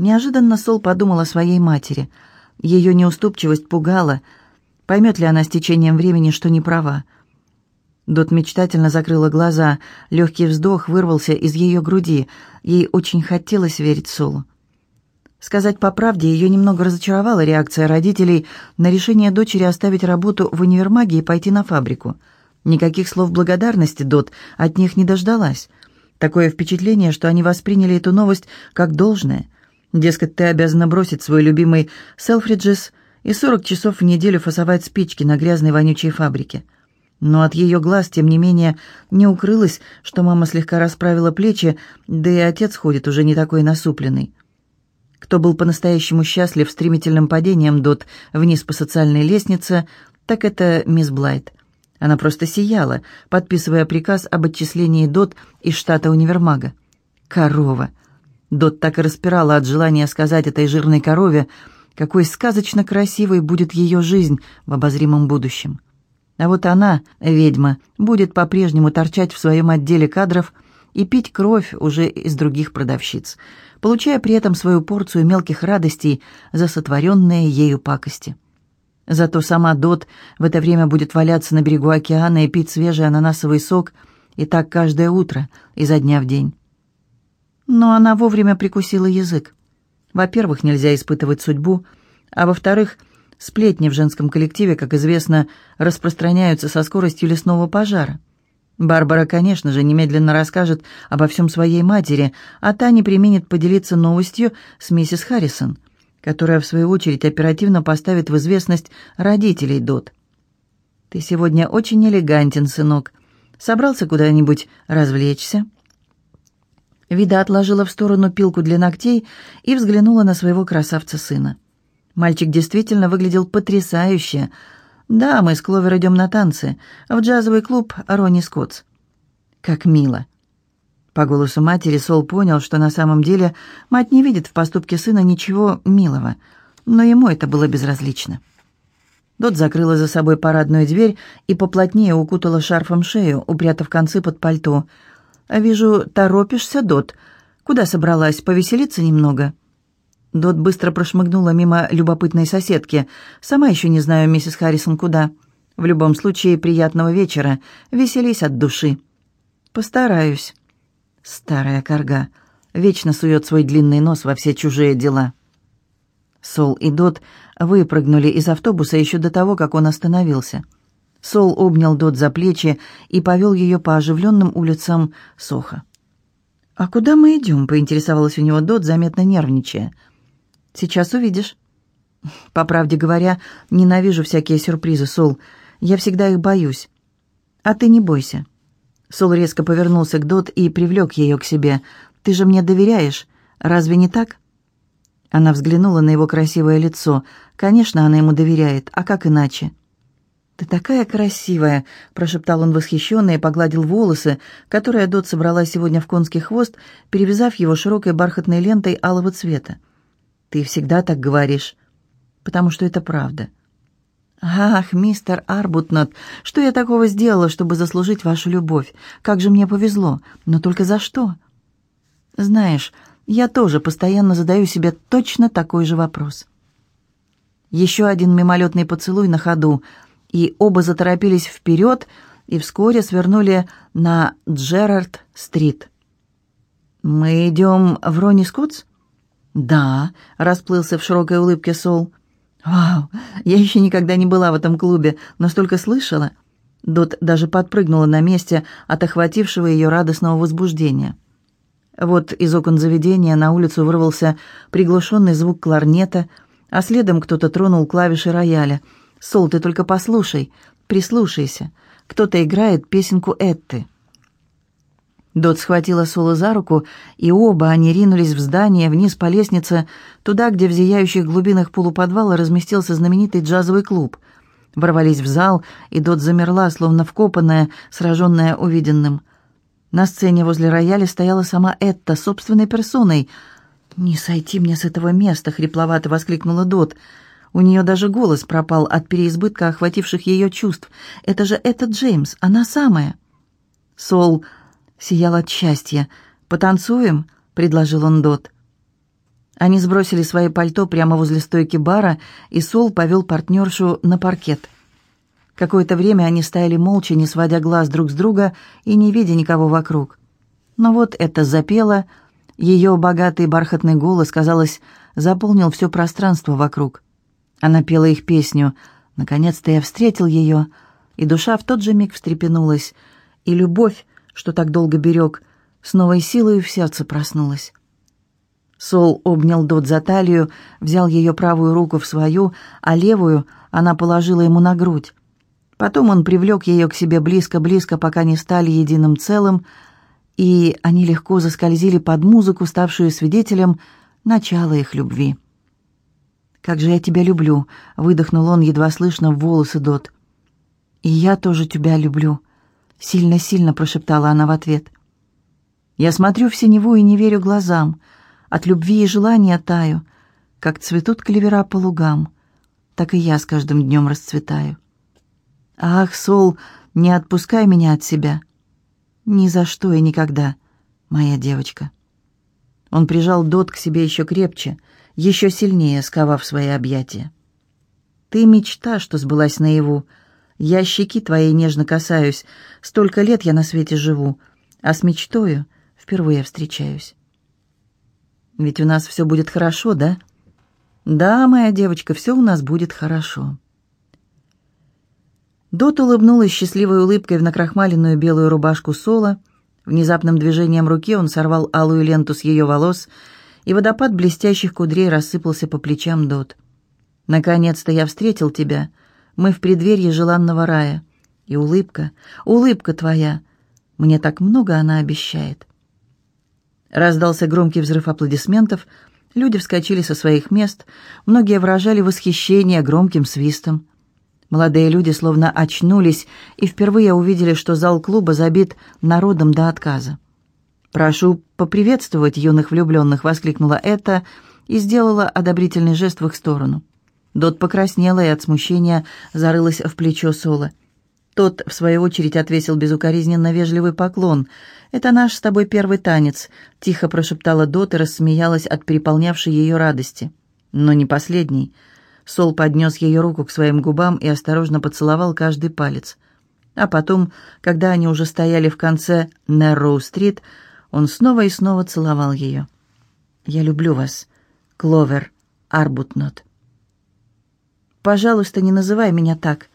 Неожиданно Сол подумал о своей матери. Ее неуступчивость пугала. Поймет ли она с течением времени, что не права? Дот мечтательно закрыла глаза. Легкий вздох вырвался из ее груди. Ей очень хотелось верить Солу. Сказать по правде, ее немного разочаровала реакция родителей на решение дочери оставить работу в универмаге и пойти на фабрику. Никаких слов благодарности Дот от них не дождалась. Такое впечатление, что они восприняли эту новость как должное – Дескать, ты обязана бросить свой любимый Селфриджес и 40 часов в неделю фасовать спички на грязной вонючей фабрике. Но от ее глаз, тем не менее, не укрылось, что мама слегка расправила плечи, да и отец ходит уже не такой насупленный. Кто был по-настоящему счастлив стремительным падением Дот вниз по социальной лестнице, так это мисс Блайт. Она просто сияла, подписывая приказ об отчислении Дот из штата универмага. Корова. Дот так и распирала от желания сказать этой жирной корове, какой сказочно красивой будет ее жизнь в обозримом будущем. А вот она, ведьма, будет по-прежнему торчать в своем отделе кадров и пить кровь уже из других продавщиц, получая при этом свою порцию мелких радостей за сотворенные ею пакости. Зато сама Дот в это время будет валяться на берегу океана и пить свежий ананасовый сок, и так каждое утро, изо дня в день. Но она вовремя прикусила язык. Во-первых, нельзя испытывать судьбу, а во-вторых, сплетни в женском коллективе, как известно, распространяются со скоростью лесного пожара. Барбара, конечно же, немедленно расскажет обо всем своей матери, а та не применит поделиться новостью с миссис Харрисон, которая, в свою очередь, оперативно поставит в известность родителей Дот. «Ты сегодня очень элегантен, сынок. Собрался куда-нибудь развлечься?» Вида отложила в сторону пилку для ногтей и взглянула на своего красавца-сына. Мальчик действительно выглядел потрясающе. «Да, мы с Кловер идем на танцы, в джазовый клуб Ронни Скоттс». «Как мило!» По голосу матери Сол понял, что на самом деле мать не видит в поступке сына ничего милого, но ему это было безразлично. Дот закрыла за собой парадную дверь и поплотнее укутала шарфом шею, упрятав концы под пальто – «Вижу, торопишься, Дот. Куда собралась? Повеселиться немного?» Дот быстро прошмыгнула мимо любопытной соседки. «Сама еще не знаю, миссис Харрисон, куда. В любом случае, приятного вечера. Веселись от души». «Постараюсь». Старая корга. Вечно сует свой длинный нос во все чужие дела. Сол и Дот выпрыгнули из автобуса еще до того, как он остановился. Сол обнял Дот за плечи и повел ее по оживленным улицам Соха. «А куда мы идем?» — поинтересовалась у него Дот, заметно нервничая. «Сейчас увидишь». «По правде говоря, ненавижу всякие сюрпризы, Сол. Я всегда их боюсь. А ты не бойся». Сол резко повернулся к Дот и привлек ее к себе. «Ты же мне доверяешь, разве не так?» Она взглянула на его красивое лицо. «Конечно, она ему доверяет, а как иначе?» «Ты такая красивая!» — прошептал он восхищенно и погладил волосы, которые Дот собрала сегодня в конский хвост, перевязав его широкой бархатной лентой алого цвета. «Ты всегда так говоришь, потому что это правда». «Ах, мистер Арбутнот, что я такого сделала, чтобы заслужить вашу любовь? Как же мне повезло, но только за что?» «Знаешь, я тоже постоянно задаю себе точно такой же вопрос». Еще один мимолетный поцелуй на ходу — и оба заторопились вперед и вскоре свернули на Джерард-стрит. «Мы идем в Ронни Скотс?» «Да», — расплылся в широкой улыбке Сол. «Вау, я еще никогда не была в этом клубе, но столько слышала». Дот даже подпрыгнула на месте от охватившего ее радостного возбуждения. Вот из окон заведения на улицу вырвался приглушенный звук кларнета, а следом кто-то тронул клавиши рояля — Сол, ты только послушай, прислушайся. Кто-то играет песенку Этты». Дот схватила Сола за руку, и оба они ринулись в здание, вниз по лестнице, туда, где в зияющих глубинах полуподвала разместился знаменитый джазовый клуб. Ворвались в зал, и Дот замерла, словно вкопанная, сраженная увиденным. На сцене возле рояля стояла сама Этта, собственной персоной. «Не сойти мне с этого места!» — хрипловато воскликнула Дот. У нее даже голос пропал от переизбытка охвативших ее чувств. «Это же это Джеймс, она самая!» Сол сиял от счастья. «Потанцуем?» — предложил он Дот. Они сбросили свои пальто прямо возле стойки бара, и Сол повел партнершу на паркет. Какое-то время они стояли молча, не сводя глаз друг с друга и не видя никого вокруг. Но вот это запело, ее богатый бархатный голос, казалось, заполнил все пространство вокруг. Она пела их песню «Наконец-то я встретил ее», и душа в тот же миг встрепенулась, и любовь, что так долго берег, с новой силой в сердце проснулась. Сол обнял Дот за талию, взял ее правую руку в свою, а левую она положила ему на грудь. Потом он привлек ее к себе близко-близко, пока не стали единым целым, и они легко заскользили под музыку, ставшую свидетелем начала их любви. «Как же я тебя люблю!» — выдохнул он, едва слышно, в волосы Дот. «И я тоже тебя люблю», — сильно-сильно прошептала она в ответ. «Я смотрю в синеву и не верю глазам», — от любви и желания таю, как цветут клевера по лугам, так и я с каждым днем расцветаю. Ах, Сол, не отпускай меня от себя. Ни за что и никогда, моя девочка. Он прижал Дот к себе еще крепче, еще сильнее сковав свои объятия. Ты мечта, что сбылась наяву. Я щеки твоей нежно касаюсь. Столько лет я на свете живу, а с мечтою впервые встречаюсь. Ведь у нас все будет хорошо, да? Да, моя девочка, все у нас будет хорошо. Дот улыбнулась счастливой улыбкой в накрахмаленную белую рубашку Соло. Внезапным движением руки он сорвал алую ленту с ее волос, и водопад блестящих кудрей рассыпался по плечам Дот. «Наконец-то я встретил тебя. Мы в преддверии желанного рая. И улыбка, улыбка твоя. Мне так много она обещает». Раздался громкий взрыв аплодисментов, люди вскочили со своих мест, многие выражали восхищение громким свистом. Молодые люди словно очнулись и впервые увидели, что зал клуба забит народом до отказа. «Прошу поприветствовать юных влюбленных», — воскликнула это и сделала одобрительный жест в их сторону. Дот покраснела и от смущения зарылась в плечо Соло. Тот, в свою очередь, отвесил безукоризненно вежливый поклон. «Это наш с тобой первый танец», — тихо прошептала Дот и рассмеялась от переполнявшей ее радости. «Но не последний». Сол поднес ее руку к своим губам и осторожно поцеловал каждый палец. А потом, когда они уже стояли в конце Нерроу-стрит, он снова и снова целовал ее. «Я люблю вас, Кловер Арбутнот». «Пожалуйста, не называй меня так.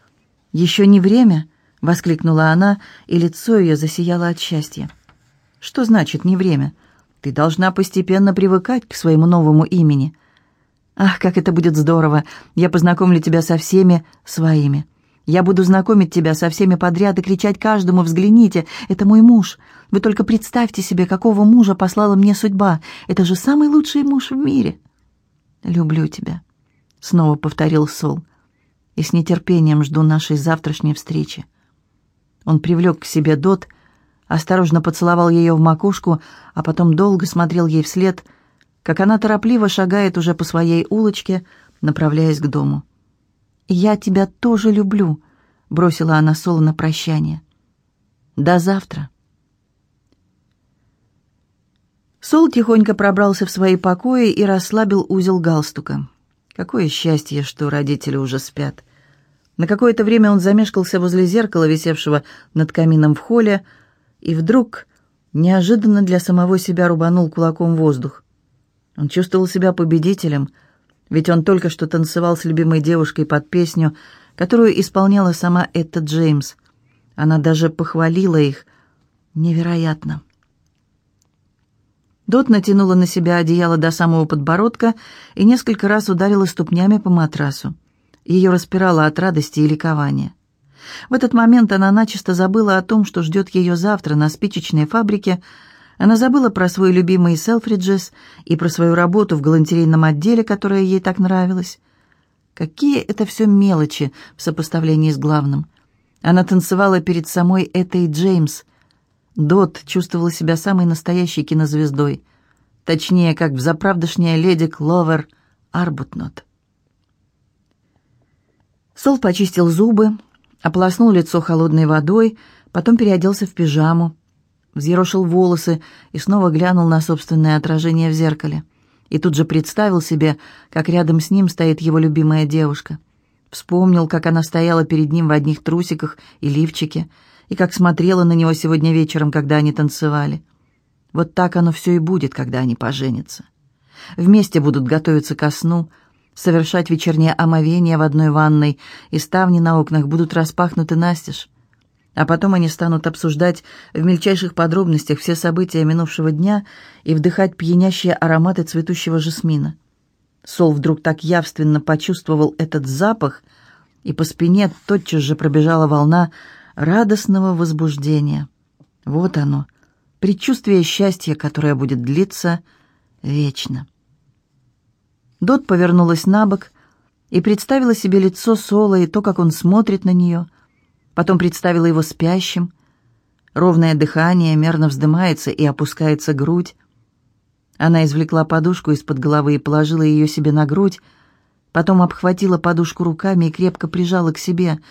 Еще не время?» — воскликнула она, и лицо ее засияло от счастья. «Что значит «не время»? Ты должна постепенно привыкать к своему новому имени. Ах, как это будет здорово! Я познакомлю тебя со всеми своими. Я буду знакомить тебя со всеми подряд и кричать каждому «Взгляните, это мой муж!» Вы только представьте себе, какого мужа послала мне судьба. Это же самый лучший муж в мире. «Люблю тебя», — снова повторил Сол, — «и с нетерпением жду нашей завтрашней встречи». Он привлек к себе Дот, осторожно поцеловал ее в макушку, а потом долго смотрел ей вслед, как она торопливо шагает уже по своей улочке, направляясь к дому. «Я тебя тоже люблю», — бросила она Соло на прощание. «До завтра». Сол тихонько пробрался в свои покои и расслабил узел галстука. Какое счастье, что родители уже спят. На какое-то время он замешкался возле зеркала, висевшего над камином в холле, и вдруг неожиданно для самого себя рубанул кулаком воздух. Он чувствовал себя победителем, ведь он только что танцевал с любимой девушкой под песню, которую исполняла сама Этта Джеймс. Она даже похвалила их. Невероятно. Дот натянула на себя одеяло до самого подбородка и несколько раз ударила ступнями по матрасу. Ее распирало от радости и ликования. В этот момент она начисто забыла о том, что ждет ее завтра на спичечной фабрике. Она забыла про свой любимый Селфриджес и про свою работу в галантерейном отделе, которая ей так нравилась. Какие это все мелочи в сопоставлении с главным. Она танцевала перед самой этой Джеймс. Дот чувствовала себя самой настоящей кинозвездой. Точнее, как в заправдошняя леди Кловер Арбутнот. Сол почистил зубы, ополоснул лицо холодной водой, потом переоделся в пижаму, взъерошил волосы и снова глянул на собственное отражение в зеркале. И тут же представил себе, как рядом с ним стоит его любимая девушка. Вспомнил, как она стояла перед ним в одних трусиках и лифчике, и как смотрела на него сегодня вечером, когда они танцевали. Вот так оно все и будет, когда они поженятся. Вместе будут готовиться ко сну, совершать вечернее омовение в одной ванной, и ставни на окнах будут распахнуты настежь. А потом они станут обсуждать в мельчайших подробностях все события минувшего дня и вдыхать пьянящие ароматы цветущего жасмина. Сол вдруг так явственно почувствовал этот запах, и по спине тотчас же пробежала волна радостного возбуждения. Вот оно, предчувствие счастья, которое будет длиться вечно. Дот повернулась на бок и представила себе лицо Сола и то, как он смотрит на нее. Потом представила его спящим. Ровное дыхание, мерно вздымается и опускается грудь. Она извлекла подушку из-под головы и положила ее себе на грудь, потом обхватила подушку руками и крепко прижала к себе —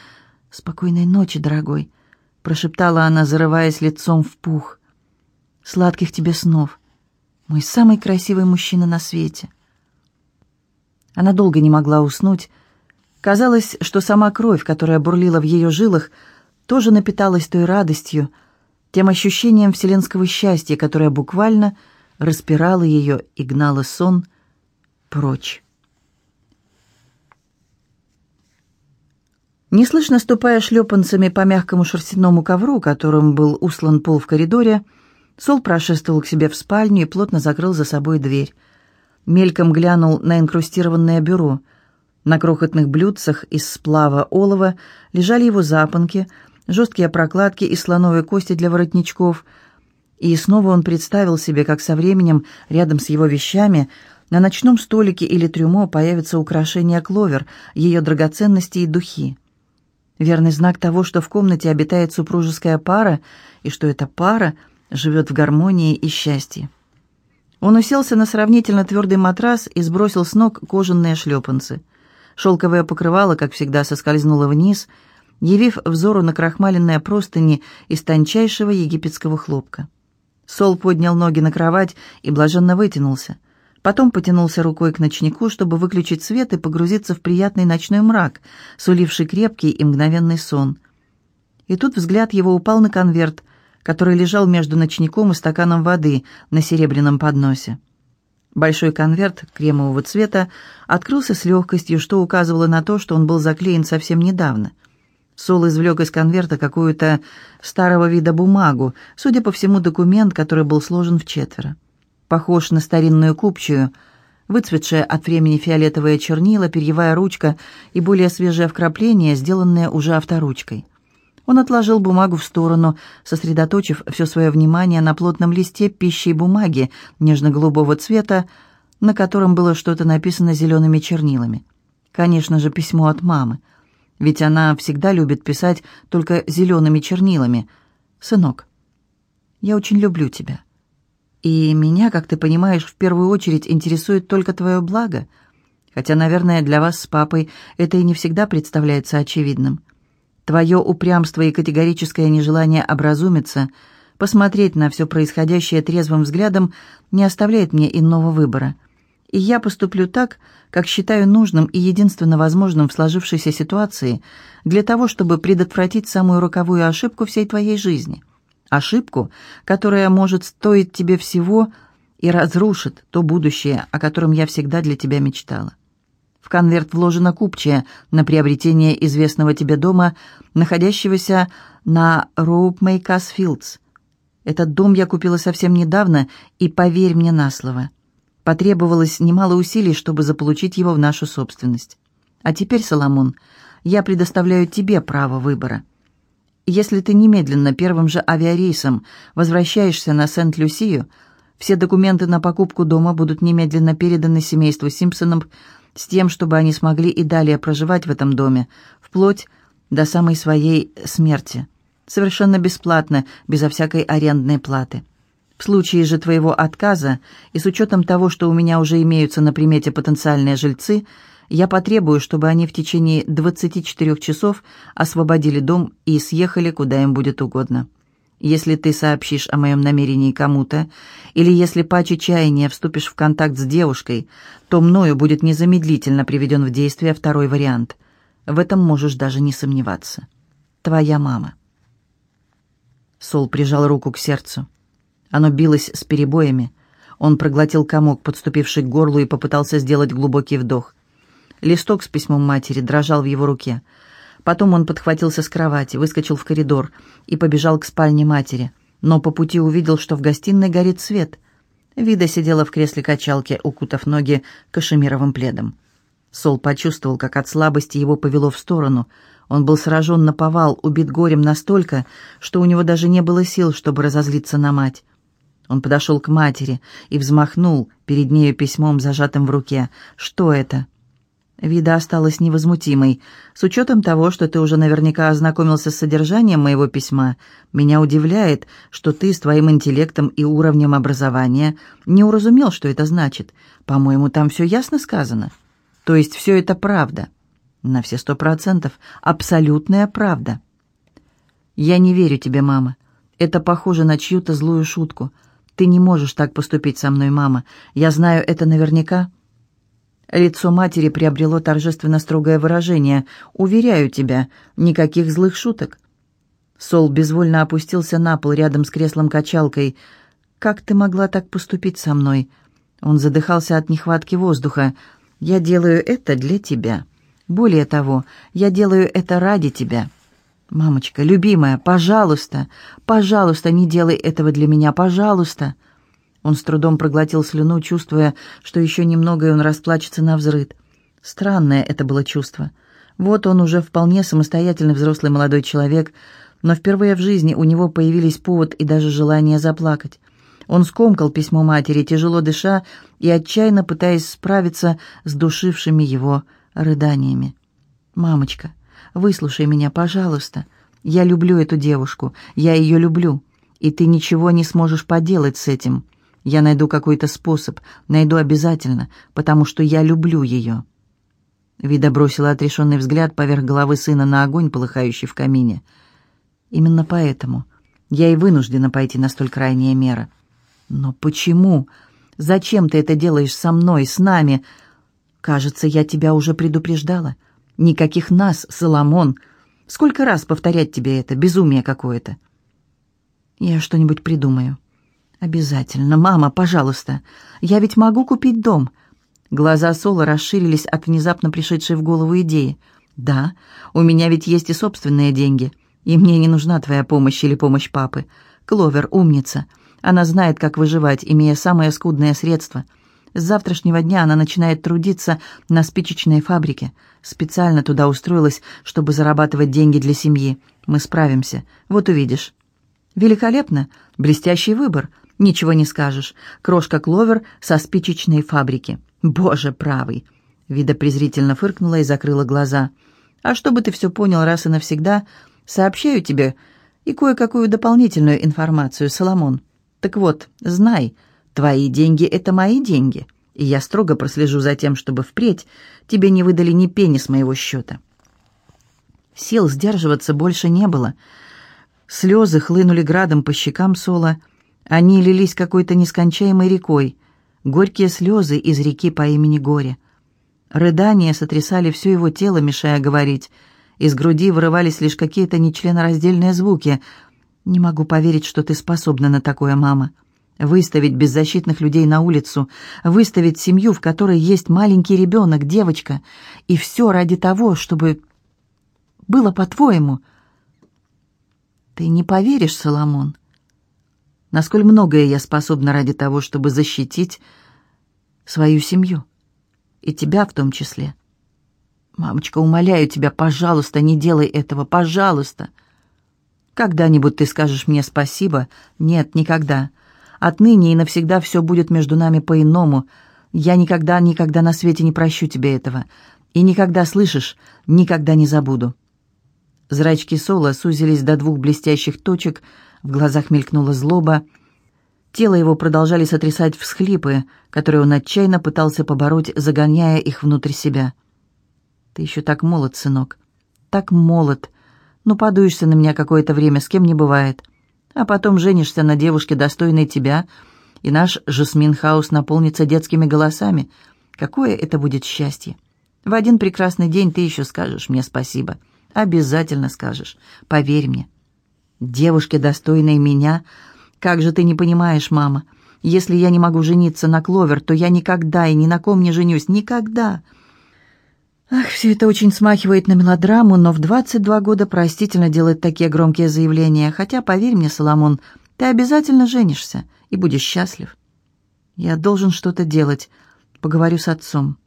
«Спокойной ночи, дорогой», — прошептала она, зарываясь лицом в пух. «Сладких тебе снов, мой самый красивый мужчина на свете». Она долго не могла уснуть. Казалось, что сама кровь, которая бурлила в ее жилах, тоже напиталась той радостью, тем ощущением вселенского счастья, которое буквально распирало ее и гнало сон прочь. Неслышно ступая шлепанцами по мягкому шерстяному ковру, которым был услан пол в коридоре, Сол прошествовал к себе в спальню и плотно закрыл за собой дверь. Мельком глянул на инкрустированное бюро. На крохотных блюдцах из сплава олова лежали его запонки, жесткие прокладки и слоновые кости для воротничков. И снова он представил себе, как со временем рядом с его вещами на ночном столике или трюмо появится украшение кловер, ее драгоценности и духи. Верный знак того, что в комнате обитает супружеская пара, и что эта пара живет в гармонии и счастье. Он уселся на сравнительно твердый матрас и сбросил с ног кожаные шлепанцы. Шелковое покрывало, как всегда, соскользнуло вниз, явив взору накрахмаленные простыни из тончайшего египетского хлопка. Сол поднял ноги на кровать и блаженно вытянулся. Потом потянулся рукой к ночнику, чтобы выключить свет и погрузиться в приятный ночной мрак, суливший крепкий и мгновенный сон. И тут взгляд его упал на конверт, который лежал между ночником и стаканом воды на серебряном подносе. Большой конверт кремового цвета открылся с легкостью, что указывало на то, что он был заклеен совсем недавно. Сол извлек из конверта какую-то старого вида бумагу, судя по всему, документ, который был сложен в четверо похож на старинную купчую, выцветшая от времени фиолетовая чернила, перьевая ручка и более свежее вкрапление, сделанное уже авторучкой. Он отложил бумагу в сторону, сосредоточив все свое внимание на плотном листе пищи и бумаги нежно-голубого цвета, на котором было что-то написано зелеными чернилами. Конечно же, письмо от мамы. Ведь она всегда любит писать только зелеными чернилами. «Сынок, я очень люблю тебя. И меня, как ты понимаешь, в первую очередь интересует только твое благо. Хотя, наверное, для вас с папой это и не всегда представляется очевидным. Твое упрямство и категорическое нежелание образумиться, посмотреть на все происходящее трезвым взглядом не оставляет мне иного выбора. И я поступлю так, как считаю нужным и единственно возможным в сложившейся ситуации для того, чтобы предотвратить самую роковую ошибку всей твоей жизни – Ошибку, которая может стоить тебе всего и разрушит то будущее, о котором я всегда для тебя мечтала. В конверт вложена купчая на приобретение известного тебе дома, находящегося на Роуп Мейкас Филдс. Этот дом я купила совсем недавно, и поверь мне на слово. Потребовалось немало усилий, чтобы заполучить его в нашу собственность. А теперь, Соломон, я предоставляю тебе право выбора. Если ты немедленно первым же авиарейсом возвращаешься на Сент-Люсию, все документы на покупку дома будут немедленно переданы семейству Симпсонов с тем, чтобы они смогли и далее проживать в этом доме, вплоть до самой своей смерти. Совершенно бесплатно, безо всякой арендной платы. В случае же твоего отказа, и с учетом того, что у меня уже имеются на примете потенциальные жильцы – я потребую, чтобы они в течение 24 часов освободили дом и съехали, куда им будет угодно. Если ты сообщишь о моем намерении кому-то, или если по чаяния вступишь в контакт с девушкой, то мною будет незамедлительно приведен в действие второй вариант. В этом можешь даже не сомневаться. Твоя мама. Сол прижал руку к сердцу. Оно билось с перебоями. Он проглотил комок, подступивший к горлу, и попытался сделать глубокий вдох. Листок с письмом матери дрожал в его руке. Потом он подхватился с кровати, выскочил в коридор и побежал к спальне матери. Но по пути увидел, что в гостиной горит свет. Вида сидела в кресле качалки, укутав ноги кашемировым пледом. Сол почувствовал, как от слабости его повело в сторону. Он был сражен на повал, убит горем настолько, что у него даже не было сил, чтобы разозлиться на мать. Он подошел к матери и взмахнул перед нею письмом, зажатым в руке. «Что это?» Вида осталась невозмутимой. «С учетом того, что ты уже наверняка ознакомился с содержанием моего письма, меня удивляет, что ты с твоим интеллектом и уровнем образования не уразумел, что это значит. По-моему, там все ясно сказано. То есть все это правда. На все сто процентов. Абсолютная правда». «Я не верю тебе, мама. Это похоже на чью-то злую шутку. Ты не можешь так поступить со мной, мама. Я знаю это наверняка». Лицо матери приобрело торжественно строгое выражение. «Уверяю тебя, никаких злых шуток». Сол безвольно опустился на пол рядом с креслом-качалкой. «Как ты могла так поступить со мной?» Он задыхался от нехватки воздуха. «Я делаю это для тебя. Более того, я делаю это ради тебя. Мамочка, любимая, пожалуйста, пожалуйста, не делай этого для меня, пожалуйста». Он с трудом проглотил слюну, чувствуя, что еще немного, и он расплачется на взрыд. Странное это было чувство. Вот он уже вполне самостоятельный взрослый молодой человек, но впервые в жизни у него появились повод и даже желание заплакать. Он скомкал письмо матери, тяжело дыша и отчаянно пытаясь справиться с душившими его рыданиями. «Мамочка, выслушай меня, пожалуйста. Я люблю эту девушку, я ее люблю, и ты ничего не сможешь поделать с этим. Я найду какой-то способ, найду обязательно, потому что я люблю ее». Вида бросила отрешенный взгляд поверх головы сына на огонь, полыхающий в камине. «Именно поэтому я и вынуждена пойти на столь крайние меры». «Но почему? Зачем ты это делаешь со мной, с нами?» «Кажется, я тебя уже предупреждала. Никаких нас, Соломон. Сколько раз повторять тебе это? Безумие какое-то». «Я что-нибудь придумаю». «Обязательно, мама, пожалуйста. Я ведь могу купить дом». Глаза Соло расширились от внезапно пришедшей в голову идеи. «Да, у меня ведь есть и собственные деньги, и мне не нужна твоя помощь или помощь папы. Кловер умница. Она знает, как выживать, имея самое скудное средство. С завтрашнего дня она начинает трудиться на спичечной фабрике. Специально туда устроилась, чтобы зарабатывать деньги для семьи. Мы справимся. Вот увидишь». «Великолепно. Блестящий выбор. Ничего не скажешь. Крошка Кловер со спичечной фабрики. Боже правый. Вида презрительно фыркнула и закрыла глаза. А чтобы ты все понял раз и навсегда, сообщаю тебе и кое-какую дополнительную информацию, Соломон. Так вот, знай, твои деньги — это мои деньги, и я строго прослежу за тем, чтобы впредь тебе не выдали ни пени с моего счета. Сил сдерживаться больше не было. Слезы хлынули градом по щекам Сола, — они лились какой-то нескончаемой рекой, горькие слезы из реки по имени Горе. Рыдания сотрясали все его тело, мешая говорить. Из груди вырывались лишь какие-то нечленораздельные звуки. «Не могу поверить, что ты способна на такое, мама. Выставить беззащитных людей на улицу, выставить семью, в которой есть маленький ребенок, девочка, и все ради того, чтобы... было по-твоему...» «Ты не поверишь, Соломон?» Насколько многое я способна ради того, чтобы защитить свою семью. И тебя в том числе. Мамочка, умоляю тебя, пожалуйста, не делай этого, пожалуйста. Когда-нибудь ты скажешь мне спасибо? Нет, никогда. Отныне и навсегда все будет между нами по-иному. Я никогда, никогда на свете не прощу тебе этого. И никогда, слышишь, никогда не забуду. Зрачки Сола сузились до двух блестящих точек — в глазах мелькнула злоба. Тело его продолжали сотрясать всхлипы, которые он отчаянно пытался побороть, загоняя их внутрь себя. «Ты еще так молод, сынок. Так молод. Ну, подуешься на меня какое-то время, с кем не бывает. А потом женишься на девушке, достойной тебя, и наш Жасмин-хаус наполнится детскими голосами. Какое это будет счастье! В один прекрасный день ты еще скажешь мне спасибо. Обязательно скажешь, поверь мне. Девушке, достойной меня, как же ты не понимаешь, мама, если я не могу жениться на Кловер, то я никогда и ни на ком не женюсь, никогда. Ах, все это очень смахивает на мелодраму, но в 22 года простительно делать такие громкие заявления, хотя, поверь мне, Соломон, ты обязательно женишься и будешь счастлив. Я должен что-то делать, поговорю с отцом.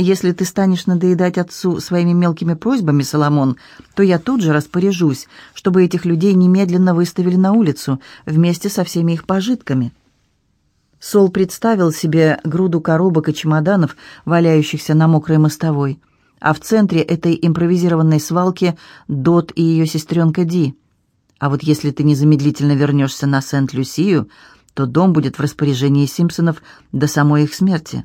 Если ты станешь надоедать отцу своими мелкими просьбами, Соломон, то я тут же распоряжусь, чтобы этих людей немедленно выставили на улицу вместе со всеми их пожитками». Сол представил себе груду коробок и чемоданов, валяющихся на мокрой мостовой, а в центре этой импровизированной свалки Дот и ее сестренка Ди. А вот если ты незамедлительно вернешься на Сент-Люсию, то дом будет в распоряжении Симпсонов до самой их смерти.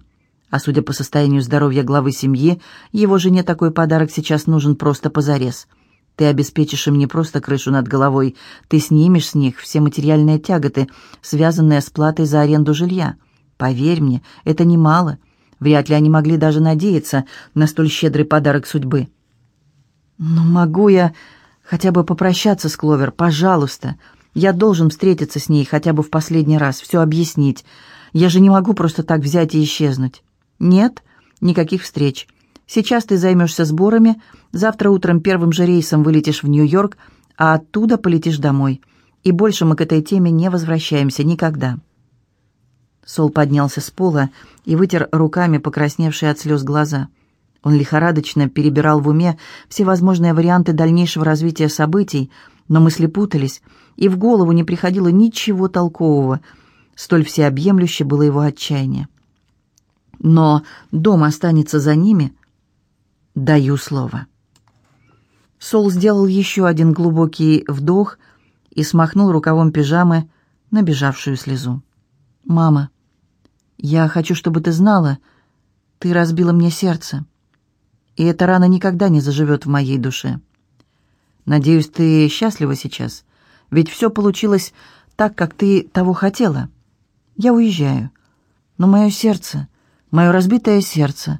А судя по состоянию здоровья главы семьи, его жене такой подарок сейчас нужен просто позарез. Ты обеспечишь им не просто крышу над головой, ты снимешь с них все материальные тяготы, связанные с платой за аренду жилья. Поверь мне, это немало. Вряд ли они могли даже надеяться на столь щедрый подарок судьбы. Но могу я хотя бы попрощаться с Кловер, пожалуйста. Я должен встретиться с ней хотя бы в последний раз, все объяснить. Я же не могу просто так взять и исчезнуть. «Нет, никаких встреч. Сейчас ты займешься сборами, завтра утром первым же рейсом вылетишь в Нью-Йорк, а оттуда полетишь домой. И больше мы к этой теме не возвращаемся никогда». Сол поднялся с пола и вытер руками покрасневшие от слез глаза. Он лихорадочно перебирал в уме все возможные варианты дальнейшего развития событий, но мысли путались, и в голову не приходило ничего толкового. Столь всеобъемлюще было его отчаяние но дом останется за ними, даю слово. Сол сделал еще один глубокий вдох и смахнул рукавом пижамы набежавшую слезу. «Мама, я хочу, чтобы ты знала, ты разбила мне сердце, и эта рана никогда не заживет в моей душе. Надеюсь, ты счастлива сейчас, ведь все получилось так, как ты того хотела. Я уезжаю, но мое сердце Мое разбитое сердце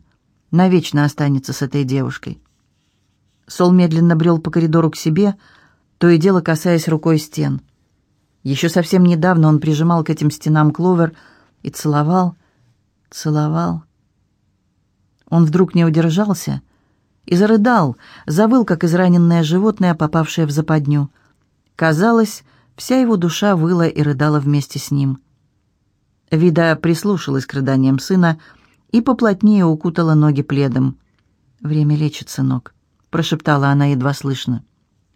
навечно останется с этой девушкой. Сол медленно брел по коридору к себе, то и дело касаясь рукой стен. Еще совсем недавно он прижимал к этим стенам Кловер и целовал, целовал. Он вдруг не удержался и зарыдал, завыл, как израненное животное, попавшее в западню. Казалось, вся его душа выла и рыдала вместе с ним. Вида прислушалась к рыданиям сына, — и поплотнее укутала ноги пледом. «Время лечит, сынок», — прошептала она едва слышно.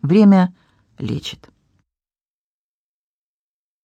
«Время лечит».